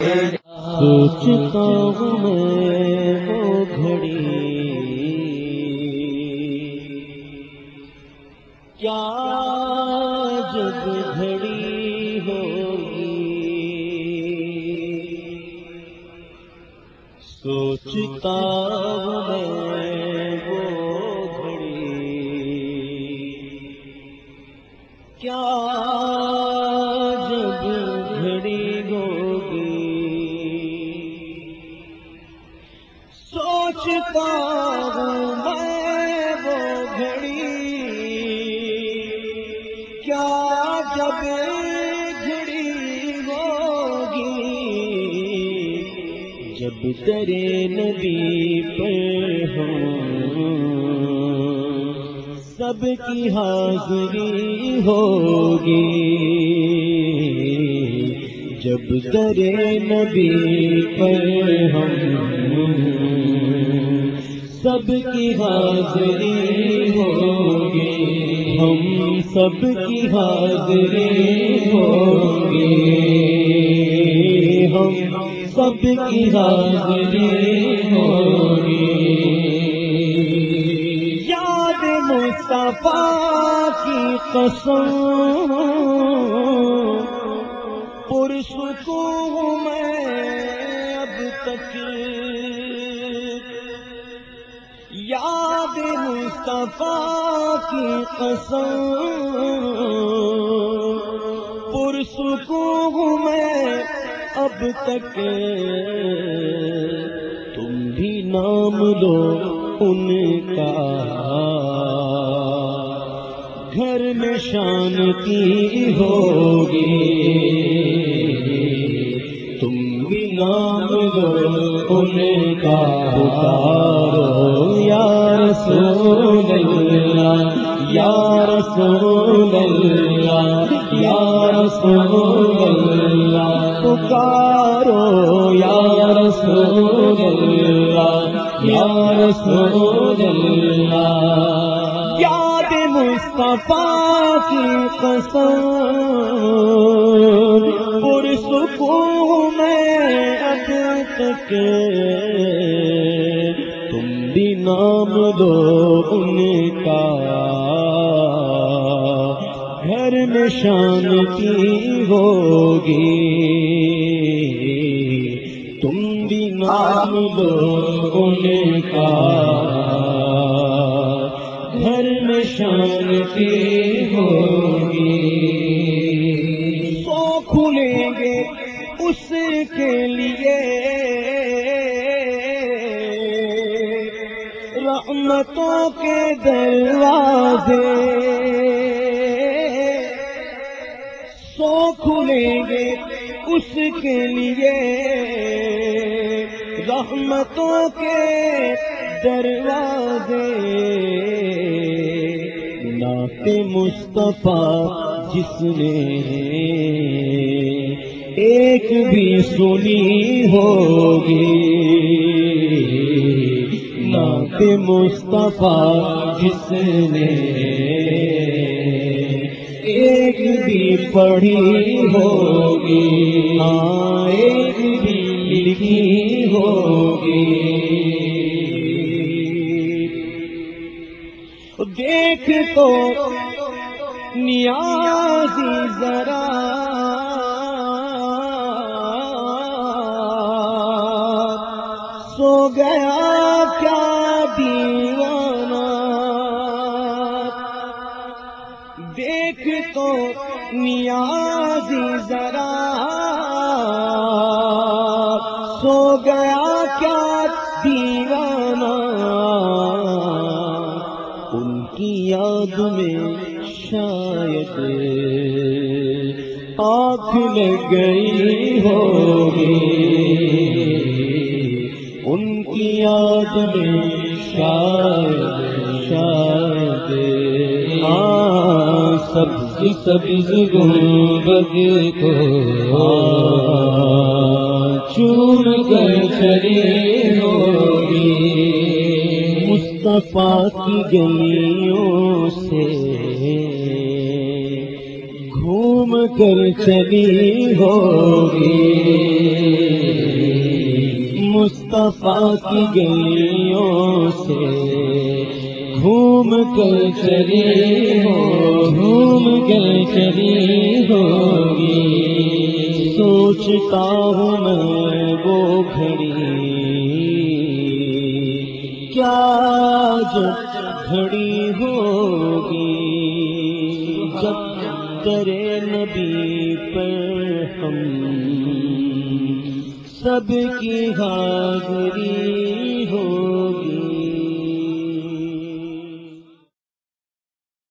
سوچتا ہوں میں وہ گھڑی۔ کیا جب گھڑی ہوگی؟ سوچتا ہوں میں وہ گھڑی۔ کیا سوچتا ہوں میں وہ گھڑی۔ کیا جب گھڑی ہوگی؟ جب ترے نبی پر ہوں۔ سب کی حاضری ہوگی۔ جب درے نبی پر ہم سب کی حاضری ہوگی۔ ہم سب کی حاضری ہوگی۔ ہم سب کی حاضری ہوگی۔ یاد مصطفیٰ کی قسم۔ پرسکون ہوں میں اب تک یاد مصطفیٰ کی قسم۔ پرسکون ہوں میں اب تک۔ تم بھی نام لو ان کا۔ گھر میں شانتی ہوگی۔ تم بھی نام لو ان کا۔ پکارو رسول اللہ، یا رسول اللہ، یا رسول اللہ، پکارو یا رسول اللہ، یا رسول اللہ، یاد مصطفیٰ کی قسم، پرسکون میں اب تک نام دو ان کا گھر میں شانتی ہوگی۔ تم بھی نام دو ان کا گھر میں شانتی ہوگی۔ سو کھلیں گے اس کے لیے۔ رحمتوں کے دروازے سو کھلیں گے اس کے لیے رحمتوں کے دروازے نعت مصطفیٰ جس نے ایک بھی سنی ہوگی نعت مصطفیٰ جس نے ایک بھی پڑھی ہوگی؟ ہاں ایک بھی لکھی ہوگی۔ دیکھ تو نیازی ذرا۔ سو گیا کیا دیوانہ۔ دیکھ تو نیازی ذرا۔ سو گیا کیا دیوانہ۔ ان کی یاد میں شاید آنکھ لگ گئی ہوگی۔ ان کی یاد میں شاید شاید ہاں سبز سبز گنبد کو چون کر چلی ہوگی مصطفیٰ کی گلیوں سے گھوم کر چلی ہوگی۔ مصطفیٰ کی گلیوں سے گھوم کر چلی ہو گھوم کر چلی ہوگی۔ سوچتا ہوں میں وہ گھڑی۔ کیا جب گھڑی ہوگی؟ جب کرے نبی پر ہم سب کی حاضری ہو۔